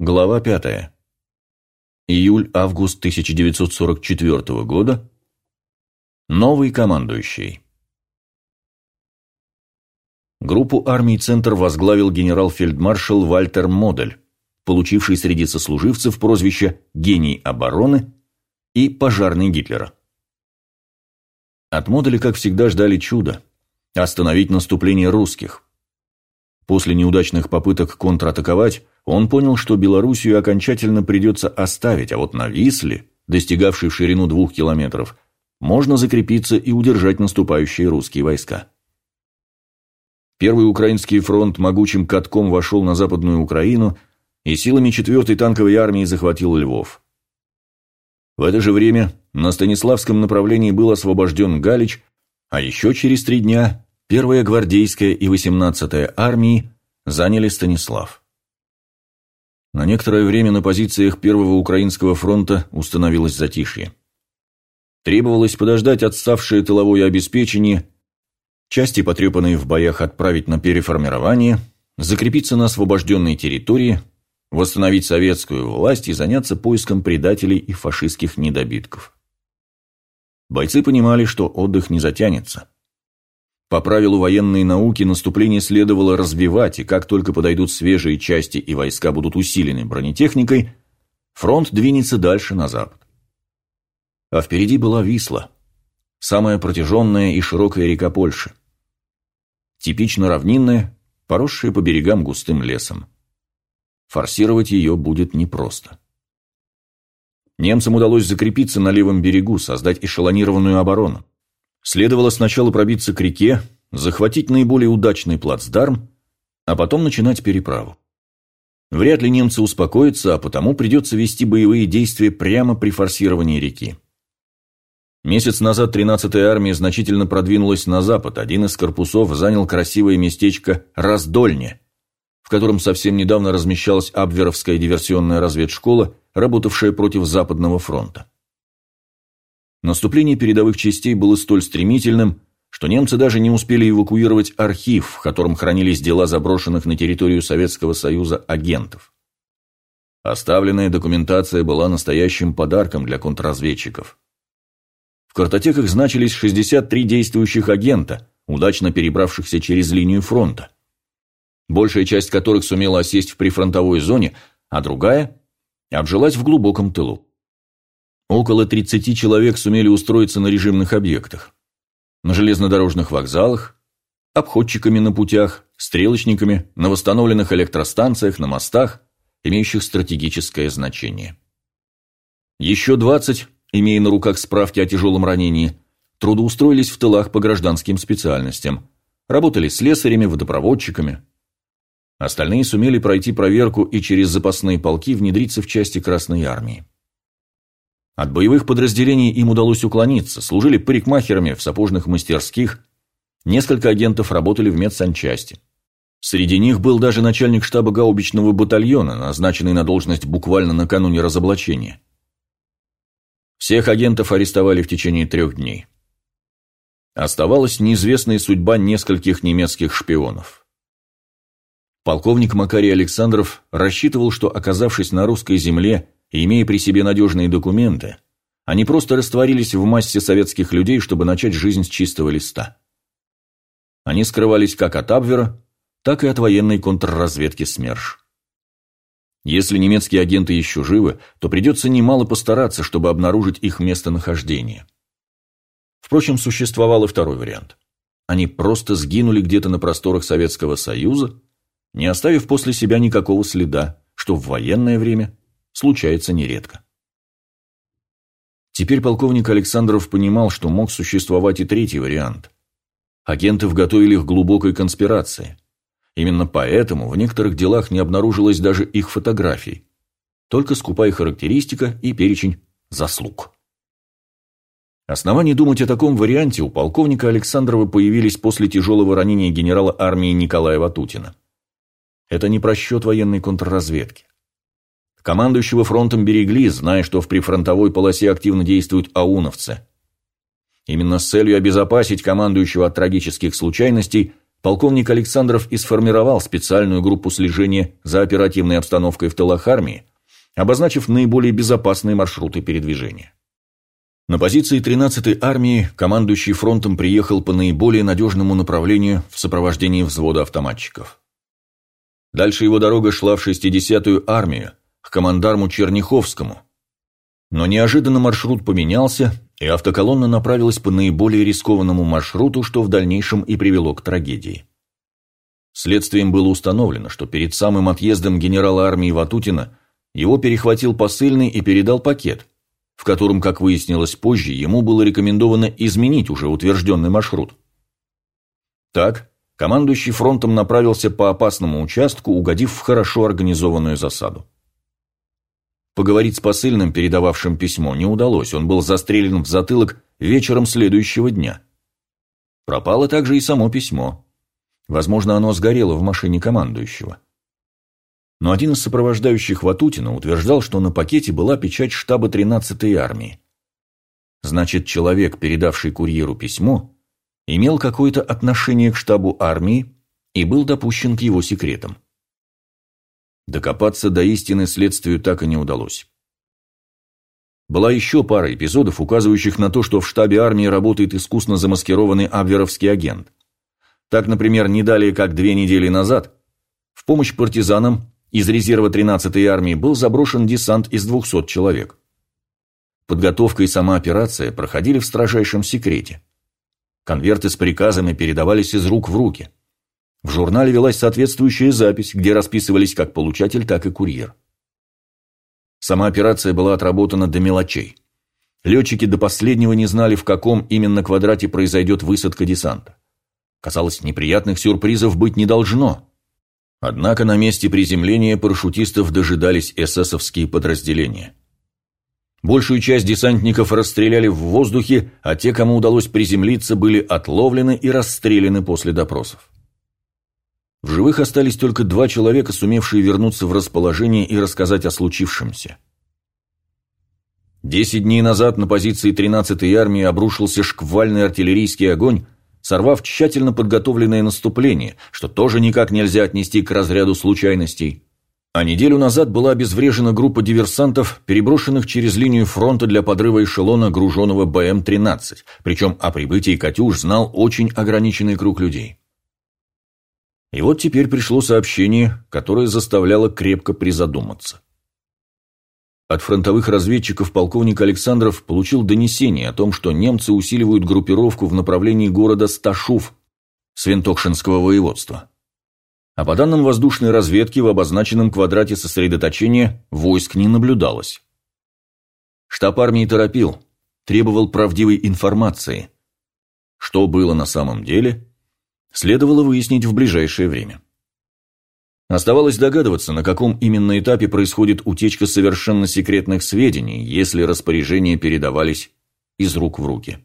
Глава 5. Июль-август 1944 года. Новый командующий. Группу армий «Центр» возглавил генерал-фельдмаршал Вальтер Модель, получивший среди сослуживцев прозвище «Гений обороны» и «Пожарный Гитлера». От Моделя, как всегда, ждали чуда – остановить наступление русских. После неудачных попыток контратаковать – он понял, что Белоруссию окончательно придется оставить, а вот на Висле, достигавшей ширину двух километров, можно закрепиться и удержать наступающие русские войска. Первый украинский фронт могучим катком вошел на Западную Украину и силами 4-й танковой армии захватил Львов. В это же время на Станиславском направлении был освобожден Галич, а еще через три дня 1-я гвардейская и 18-я армии заняли Станислав. На некоторое время на позициях Первого Украинского фронта установилось затишье. Требовалось подождать отставшее тыловое обеспечение, части, потрепанные в боях, отправить на переформирование, закрепиться на освобожденной территории, восстановить советскую власть и заняться поиском предателей и фашистских недобитков. Бойцы понимали, что отдых не затянется. По правилу военной науки наступление следовало развивать, и как только подойдут свежие части и войска будут усилены бронетехникой, фронт двинется дальше на запад. А впереди была Висла, самая протяженная и широкая река Польши. Типично равнинная, поросшая по берегам густым лесом. Форсировать ее будет непросто. Немцам удалось закрепиться на левом берегу, создать эшелонированную оборону. Следовало сначала пробиться к реке, захватить наиболее удачный плацдарм, а потом начинать переправу. Вряд ли немцы успокоятся, а потому придется вести боевые действия прямо при форсировании реки. Месяц назад 13-я армия значительно продвинулась на запад, один из корпусов занял красивое местечко Раздольне, в котором совсем недавно размещалась Абверовская диверсионная разведшкола, работавшая против Западного фронта. Наступление передовых частей было столь стремительным, что немцы даже не успели эвакуировать архив, в котором хранились дела заброшенных на территорию Советского Союза агентов. Оставленная документация была настоящим подарком для контрразведчиков. В картотеках значились 63 действующих агента, удачно перебравшихся через линию фронта. Большая часть которых сумела осесть в прифронтовой зоне, а другая обжилась в глубоком тылу. Около 30 человек сумели устроиться на режимных объектах. На железнодорожных вокзалах, обходчиками на путях, стрелочниками, на восстановленных электростанциях, на мостах, имеющих стратегическое значение. Еще 20, имея на руках справки о тяжелом ранении, трудоустроились в тылах по гражданским специальностям, работали слесарями, водопроводчиками. Остальные сумели пройти проверку и через запасные полки внедриться в части Красной Армии. От боевых подразделений им удалось уклониться, служили парикмахерами в сапожных мастерских, несколько агентов работали в медсанчасти. Среди них был даже начальник штаба гаубичного батальона, назначенный на должность буквально накануне разоблачения. Всех агентов арестовали в течение трех дней. Оставалась неизвестная судьба нескольких немецких шпионов. Полковник Макарий Александров рассчитывал, что, оказавшись на русской земле, имея при себе надежные документы, они просто растворились в массе советских людей, чтобы начать жизнь с чистого листа. Они скрывались как от Абвера, так и от военной контрразведки СМЕРШ. Если немецкие агенты еще живы, то придется немало постараться, чтобы обнаружить их местонахождение. Впрочем, существовал и второй вариант. Они просто сгинули где-то на просторах Советского Союза, не оставив после себя никакого следа, что в военное время случается нередко. Теперь полковник Александров понимал, что мог существовать и третий вариант. Агенты вготовили их глубокой конспирации. Именно поэтому в некоторых делах не обнаружилось даже их фотографий, только скупая характеристика и перечень заслуг. Основания думать о таком варианте у полковника Александрова появились после тяжелого ранения генерала армии Николая Ватутина. Это не просчет военной контрразведки. Командующего фронтом берегли, зная, что в прифронтовой полосе активно действуют ауновцы. Именно с целью обезопасить командующего от трагических случайностей полковник Александров и сформировал специальную группу слежения за оперативной обстановкой в тылах армии, обозначив наиболее безопасные маршруты передвижения. На позиции 13-й армии командующий фронтом приехал по наиболее надежному направлению в сопровождении взвода автоматчиков. Дальше его дорога шла в 60-ю армию, к командарму Черняховскому. Но неожиданно маршрут поменялся, и автоколонна направилась по наиболее рискованному маршруту, что в дальнейшем и привело к трагедии. Следствием было установлено, что перед самым отъездом генерала армии Ватутина его перехватил посыльный и передал пакет, в котором, как выяснилось позже, ему было рекомендовано изменить уже утвержденный маршрут. Так, командующий фронтом направился по опасному участку, угодив в хорошо организованную засаду. Поговорить с посыльным, передававшим письмо, не удалось, он был застрелен в затылок вечером следующего дня. Пропало также и само письмо. Возможно, оно сгорело в машине командующего. Но один из сопровождающих Ватутина утверждал, что на пакете была печать штаба 13-й армии. Значит, человек, передавший курьеру письмо, имел какое-то отношение к штабу армии и был допущен к его секретам. Докопаться до истины следствию так и не удалось. Была еще пара эпизодов, указывающих на то, что в штабе армии работает искусно замаскированный абверовский агент. Так, например, не далее как две недели назад в помощь партизанам из резерва 13-й армии был заброшен десант из 200 человек. Подготовка и сама операция проходили в строжайшем секрете. Конверты с приказами передавались из рук в руки – в журнале велась соответствующая запись, где расписывались как получатель, так и курьер. Сама операция была отработана до мелочей. Летчики до последнего не знали, в каком именно квадрате произойдет высадка десанта. Казалось, неприятных сюрпризов быть не должно. Однако на месте приземления парашютистов дожидались эсэсовские подразделения. Большую часть десантников расстреляли в воздухе, а те, кому удалось приземлиться, были отловлены и расстреляны после допросов. В живых остались только два человека, сумевшие вернуться в расположение и рассказать о случившемся. Десять дней назад на позиции 13-й армии обрушился шквальный артиллерийский огонь, сорвав тщательно подготовленное наступление, что тоже никак нельзя отнести к разряду случайностей. А неделю назад была обезврежена группа диверсантов, переброшенных через линию фронта для подрыва эшелона, груженного БМ-13, причем о прибытии «Катюш» знал очень ограниченный круг людей. И вот теперь пришло сообщение, которое заставляло крепко призадуматься. От фронтовых разведчиков полковник Александров получил донесение о том, что немцы усиливают группировку в направлении города Сташув, Свинтокшинского воеводства. А по данным воздушной разведки, в обозначенном квадрате сосредоточения войск не наблюдалось. Штаб армии торопил, требовал правдивой информации. Что было на самом деле, следовало выяснить в ближайшее время. Оставалось догадываться, на каком именно этапе происходит утечка совершенно секретных сведений, если распоряжения передавались из рук в руки.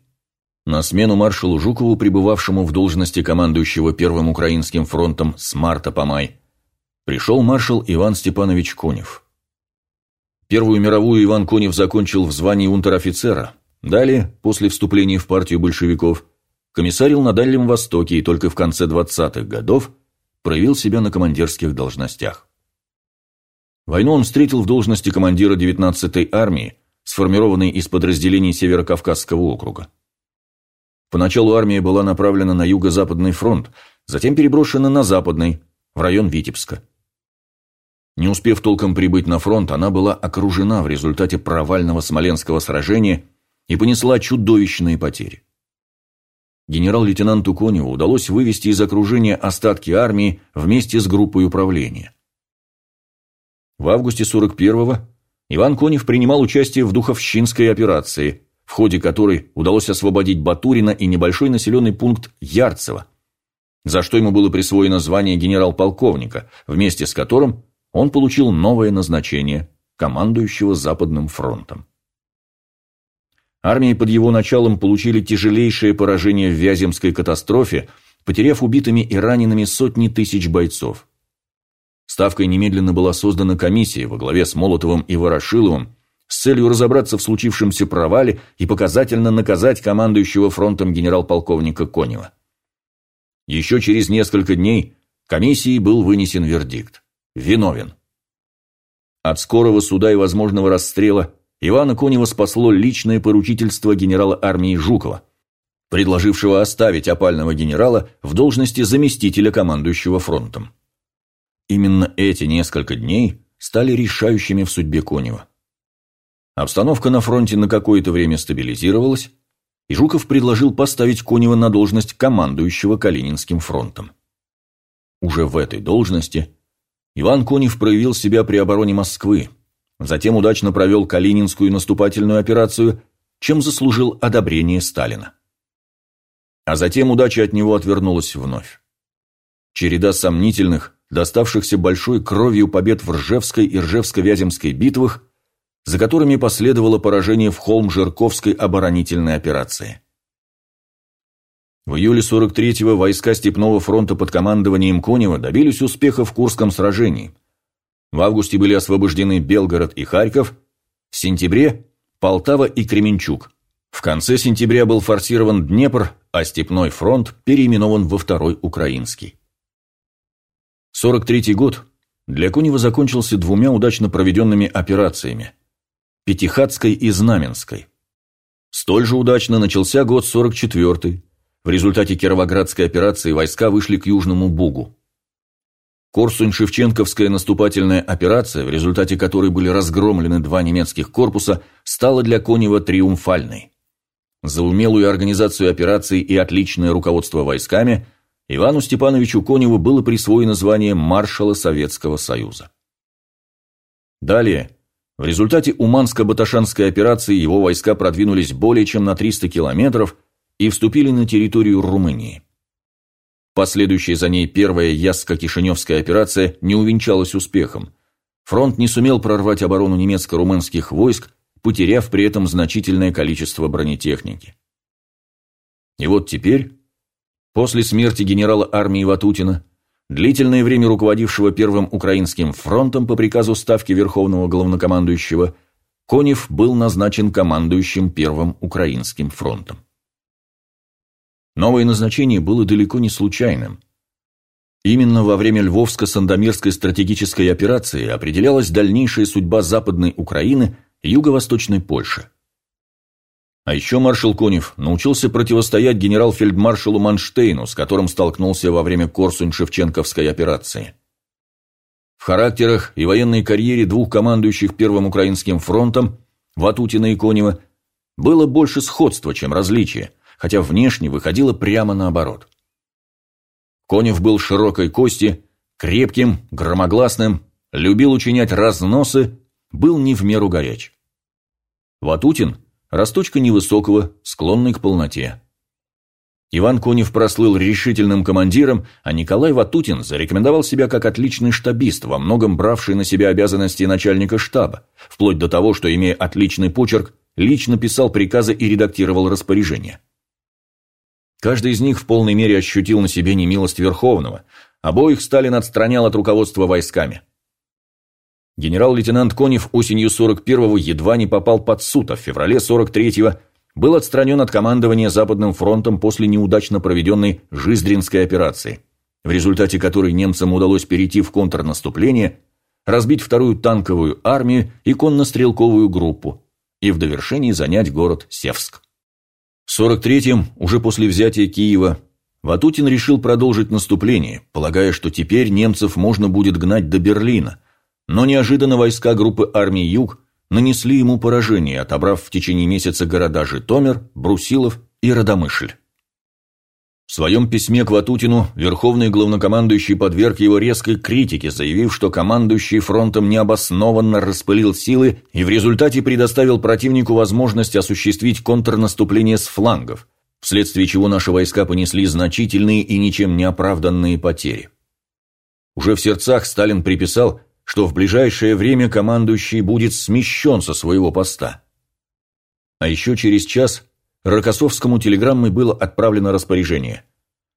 На смену маршалу Жукову, пребывавшему в должности командующего Первым Украинским фронтом с марта по май, пришел маршал Иван Степанович Конев. Первую мировую Иван Конев закончил в звании унтер-офицера. Далее, после вступления в партию большевиков, комиссарил на Дальнем Востоке и только в конце 20-х годов проявил себя на командирских должностях. Войну он встретил в должности командира 19-й армии, сформированной из подразделений Северо-Кавказского округа. Поначалу армия была направлена на Юго-Западный фронт, затем переброшена на Западный, в район Витебска. Не успев толком прибыть на фронт, она была окружена в результате провального Смоленского сражения и понесла чудовищные потери генерал-лейтенанту Коневу удалось вывести из окружения остатки армии вместе с группой управления. В августе 41-го Иван Конев принимал участие в Духовщинской операции, в ходе которой удалось освободить Батурина и небольшой населенный пункт Ярцево, за что ему было присвоено звание генерал-полковника, вместе с которым он получил новое назначение – командующего Западным фронтом. Армии под его началом получили тяжелейшее поражение в Вяземской катастрофе, потеряв убитыми и ранеными сотни тысяч бойцов. Ставкой немедленно была создана комиссия во главе с Молотовым и Ворошиловым с целью разобраться в случившемся провале и показательно наказать командующего фронтом генерал-полковника Конева. Еще через несколько дней комиссией был вынесен вердикт – виновен. От скорого суда и возможного расстрела Ивана Конева спасло личное поручительство генерала армии Жукова, предложившего оставить опального генерала в должности заместителя командующего фронтом. Именно эти несколько дней стали решающими в судьбе Конева. Обстановка на фронте на какое-то время стабилизировалась, и Жуков предложил поставить Конева на должность командующего Калининским фронтом. Уже в этой должности Иван Конев проявил себя при обороне Москвы, затем удачно провел Калининскую наступательную операцию, чем заслужил одобрение Сталина. А затем удача от него отвернулась вновь. Череда сомнительных, доставшихся большой кровью побед в Ржевской и Ржевско-Вяземской битвах, за которыми последовало поражение в Холм-Жирковской оборонительной операции. В июле 43-го войска Степного фронта под командованием Конева добились успеха в Курском сражении. В августе были освобождены Белгород и Харьков, в сентябре – Полтава и Кременчуг. В конце сентября был форсирован Днепр, а Степной фронт переименован во Второй Украинский. 43-й год для Конева закончился двумя удачно проведенными операциями – Пятихатской и Знаменской. Столь же удачно начался год 44-й, в результате Кировоградской операции войска вышли к Южному Бугу. Корсунь-Шевченковская наступательная операция, в результате которой были разгромлены два немецких корпуса, стала для Конева триумфальной. За умелую организацию операции и отличное руководство войсками Ивану Степановичу Коневу было присвоено звание маршала Советского Союза. Далее, в результате Уманско-Баташанской операции его войска продвинулись более чем на 300 километров и вступили на территорию Румынии. Последующая за ней первая Ясско-Кишиневская операция не увенчалась успехом. Фронт не сумел прорвать оборону немецко-румынских войск, потеряв при этом значительное количество бронетехники. И вот теперь, после смерти генерала армии Ватутина, длительное время руководившего Первым Украинским фронтом по приказу Ставки Верховного Главнокомандующего, Конев был назначен командующим Первым Украинским фронтом. Новое назначение было далеко не случайным. Именно во время Львовско-Сандомирской стратегической операции определялась дальнейшая судьба Западной Украины и Юго-Восточной Польши. А еще маршал Конев научился противостоять генерал-фельдмаршалу Манштейну, с которым столкнулся во время Корсунь-Шевченковской операции. В характерах и военной карьере двух командующих Первым Украинским фронтом, Ватутина и Конева, было больше сходства, чем различия – хотя внешне выходило прямо наоборот. Конев был широкой кости, крепким, громогласным, любил учинять разносы, был не в меру горяч. Ватутин – росточка невысокого, склонный к полноте. Иван Конев прослыл решительным командиром, а Николай Ватутин зарекомендовал себя как отличный штабист, во многом бравший на себя обязанности начальника штаба, вплоть до того, что, имея отличный почерк, лично писал приказы и редактировал распоряжения. Каждый из них в полной мере ощутил на себе немилость Верховного. Обоих Сталин отстранял от руководства войсками. Генерал-лейтенант Конев осенью 41-го едва не попал под суд, а в феврале 43-го был отстранен от командования Западным фронтом после неудачно проведенной Жиздринской операции, в результате которой немцам удалось перейти в контрнаступление, разбить вторую танковую армию и конно-стрелковую группу и в довершении занять город Севск. В 43-м, уже после взятия Киева, Ватутин решил продолжить наступление, полагая, что теперь немцев можно будет гнать до Берлина, но неожиданно войска группы армий Юг нанесли ему поражение, отобрав в течение месяца города Житомир, Брусилов и Радомышль. В своем письме к Ватутину Верховный Главнокомандующий подверг его резкой критике, заявив, что командующий фронтом необоснованно распылил силы и в результате предоставил противнику возможность осуществить контрнаступление с флангов, вследствие чего наши войска понесли значительные и ничем не оправданные потери. Уже в сердцах Сталин приписал, что в ближайшее время командующий будет смещен со своего поста. А еще через час Рокоссовскому телеграммой было отправлено распоряжение.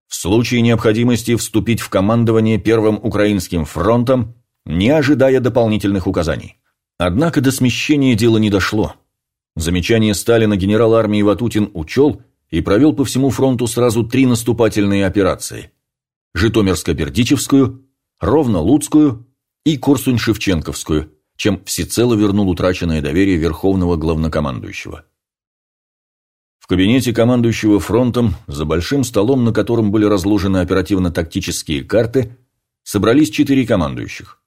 В случае необходимости вступить в командование Первым Украинским фронтом, не ожидая дополнительных указаний. Однако до смещения дело не дошло. Замечание Сталина генерал армии Ватутин учел и провел по всему фронту сразу три наступательные операции Житомирско-Бердичевскую, Ровно-Луцкую и Корсунь-Шевченковскую, чем всецело вернул утраченное доверие Верховного Главнокомандующего. В кабинете командующего фронтом, за большим столом, на котором были разложены оперативно-тактические карты, собрались четыре командующих.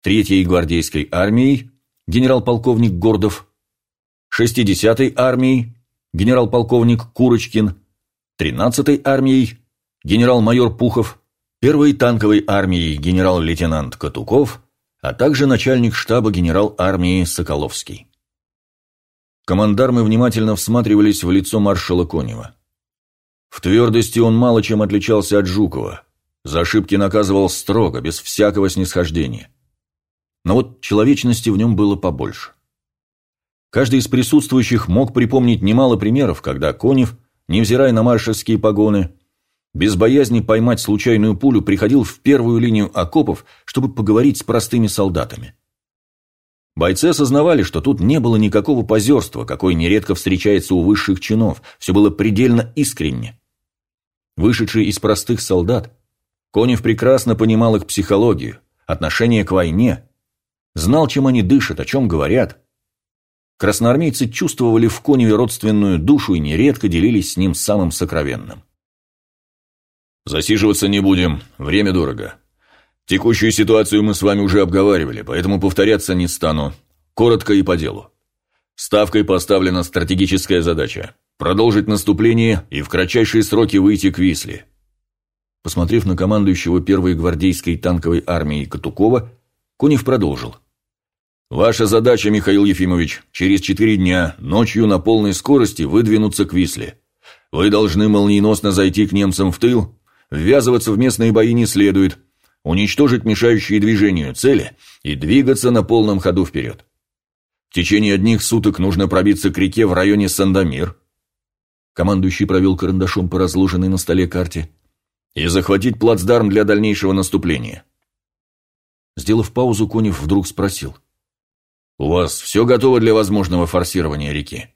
Третьей гвардейской армией генерал-полковник Гордов, 60-й армией генерал-полковник Курочкин, 13-й армией генерал-майор Пухов, 1-й танковой армией генерал-лейтенант Катуков, а также начальник штаба генерал армии Соколовский. Командармы внимательно всматривались в лицо маршала Конева. В твердости он мало чем отличался от Жукова. За ошибки наказывал строго, без всякого снисхождения. Но вот человечности в нем было побольше. Каждый из присутствующих мог припомнить немало примеров, когда Конев, невзирая на маршальские погоны, без боязни поймать случайную пулю приходил в первую линию окопов, чтобы поговорить с простыми солдатами. Бойцы осознавали, что тут не было никакого позерства, какое нередко встречается у высших чинов, все было предельно искренне. Вышедший из простых солдат, Конев прекрасно понимал их психологию, отношение к войне, знал, чем они дышат, о чем говорят. Красноармейцы чувствовали в Коневе родственную душу и нередко делились с ним самым сокровенным. «Засиживаться не будем, время дорого. Текущую ситуацию мы с вами уже обговаривали, поэтому повторяться не стану. Коротко и по делу. Ставкой поставлена стратегическая задача – продолжить наступление и в кратчайшие сроки выйти к Висле». Посмотрев на командующего первой гвардейской танковой армией Катукова, Конев продолжил – Ваша задача, Михаил Ефимович, через четыре дня, ночью на полной скорости выдвинуться к Висле. Вы должны молниеносно зайти к немцам в тыл, ввязываться в местные бои не следует, уничтожить мешающие движению цели и двигаться на полном ходу вперед. В течение одних суток нужно пробиться к реке в районе Сандомир. Командующий провел карандашом по разложенной на столе карте. И захватить плацдарм для дальнейшего наступления. Сделав паузу, Конев вдруг спросил – «У вас все готово для возможного форсирования реки?»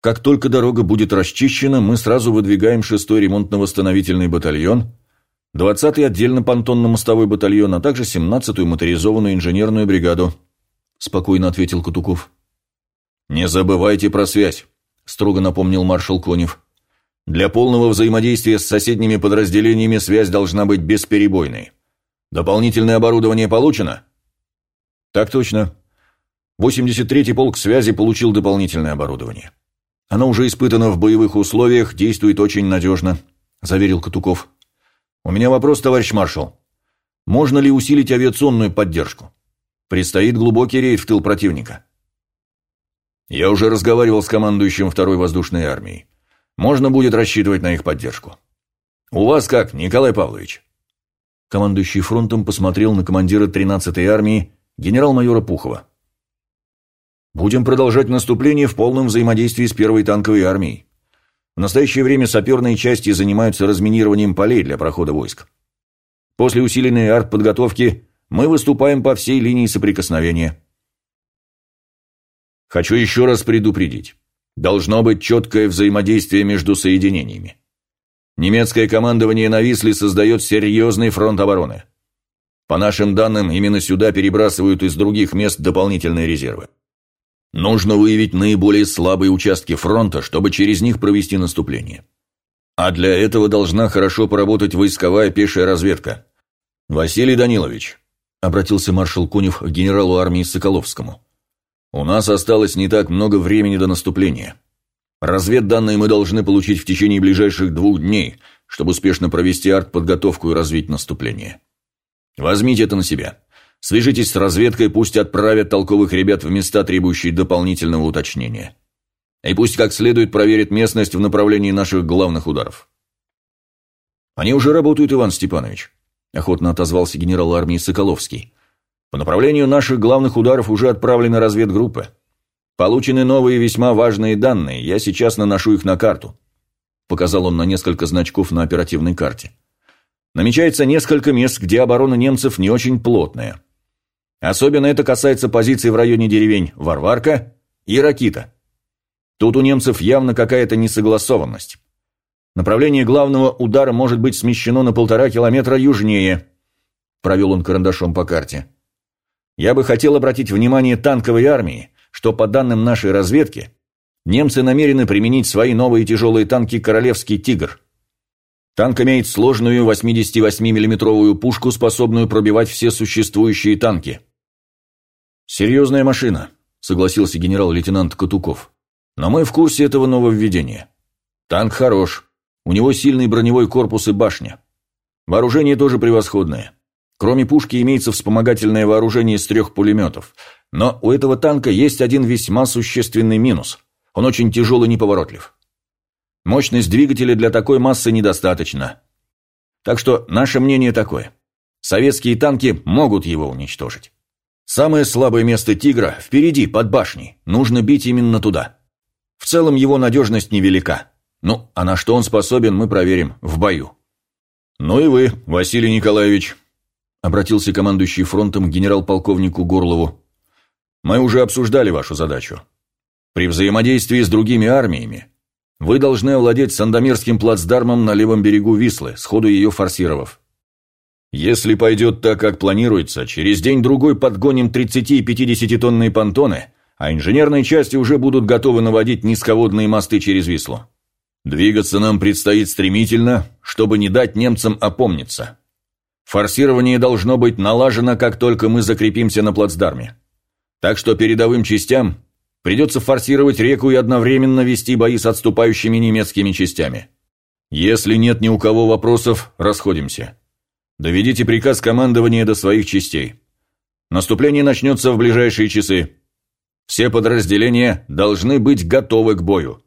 «Как только дорога будет расчищена, мы сразу выдвигаем 6-й ремонтно-восстановительный батальон, 20-й отдельно-понтонно-мостовой батальон, а также 17-ю моторизованную инженерную бригаду», – спокойно ответил Кутуков. «Не забывайте про связь», – строго напомнил маршал Конев. «Для полного взаимодействия с соседними подразделениями связь должна быть бесперебойной. Дополнительное оборудование получено?» «Так точно», 83-й полк связи получил дополнительное оборудование. Оно уже испытано в боевых условиях, действует очень надежно», – заверил Катуков. «У меня вопрос, товарищ маршал. Можно ли усилить авиационную поддержку? Предстоит глубокий рейд в тыл противника». «Я уже разговаривал с командующим второй воздушной армией. Можно будет рассчитывать на их поддержку. У вас как, Николай Павлович?» Командующий фронтом посмотрел на командира 13-й армии генерал-майора Пухова. Будем продолжать наступление в полном взаимодействии с первой танковой армией. В настоящее время саперные части занимаются разминированием полей для прохода войск. После усиленной артподготовки мы выступаем по всей линии соприкосновения. Хочу еще раз предупредить. Должно быть четкое взаимодействие между соединениями. Немецкое командование на Висле создает серьезный фронт обороны. По нашим данным, именно сюда перебрасывают из других мест дополнительные резервы. Нужно выявить наиболее слабые участки фронта, чтобы через них провести наступление. А для этого должна хорошо поработать войсковая пешая разведка. Василий Данилович, обратился маршал Конев к генералу армии Соколовскому. У нас осталось не так много времени до наступления. Разведданные мы должны получить в течение ближайших двух дней, чтобы успешно провести артподготовку и развить наступление. Возьмите это на себя. Свяжитесь с разведкой, пусть отправят толковых ребят в места, требующие дополнительного уточнения. И пусть как следует проверят местность в направлении наших главных ударов. Они уже работают, Иван Степанович, охотно отозвался генерал армии Соколовский. По направлению наших главных ударов уже отправлены разведгруппы. Получены новые весьма важные данные, я сейчас наношу их на карту. Показал он на несколько значков на оперативной карте. Намечается несколько мест, где оборона немцев не очень плотная. Особенно это касается позиций в районе деревень Варварка и Ракита. Тут у немцев явно какая-то несогласованность. Направление главного удара может быть смещено на полтора километра южнее», – провел он карандашом по карте. «Я бы хотел обратить внимание танковой армии, что по данным нашей разведки, немцы намерены применить свои новые тяжелые танки «Королевский тигр». Танк имеет сложную 88 миллиметровую пушку, способную пробивать все существующие танки. «Серьезная машина», – согласился генерал-лейтенант Катуков. «Но мы в курсе этого нововведения. Танк хорош. У него сильный броневой корпус и башня. Вооружение тоже превосходное. Кроме пушки имеется вспомогательное вооружение из трех пулеметов. Но у этого танка есть один весьма существенный минус. Он очень тяжелый и неповоротлив. Мощность двигателя для такой массы недостаточно. Так что наше мнение такое. Советские танки могут его уничтожить. Самое слабое место «Тигра» впереди, под башней. Нужно бить именно туда. В целом его надежность невелика. Ну, а на что он способен, мы проверим в бою. «Ну и вы, Василий Николаевич», — обратился командующий фронтом генерал-полковнику Горлову. «Мы уже обсуждали вашу задачу. При взаимодействии с другими армиями вы должны овладеть Сандомирским плацдармом на левом берегу Вислы, сходу ее форсировав. Если пойдет так, как планируется, через день-другой подгоним 30- и 50-тонные понтоны, а инженерные части уже будут готовы наводить низководные мосты через Вислу. Двигаться нам предстоит стремительно, чтобы не дать немцам опомниться. Форсирование должно быть налажено, как только мы закрепимся на плацдарме. Так что передовым частям Придется форсировать реку и одновременно вести бои с отступающими немецкими частями. Если нет ни у кого вопросов, расходимся. Доведите приказ командования до своих частей. Наступление начнется в ближайшие часы. Все подразделения должны быть готовы к бою.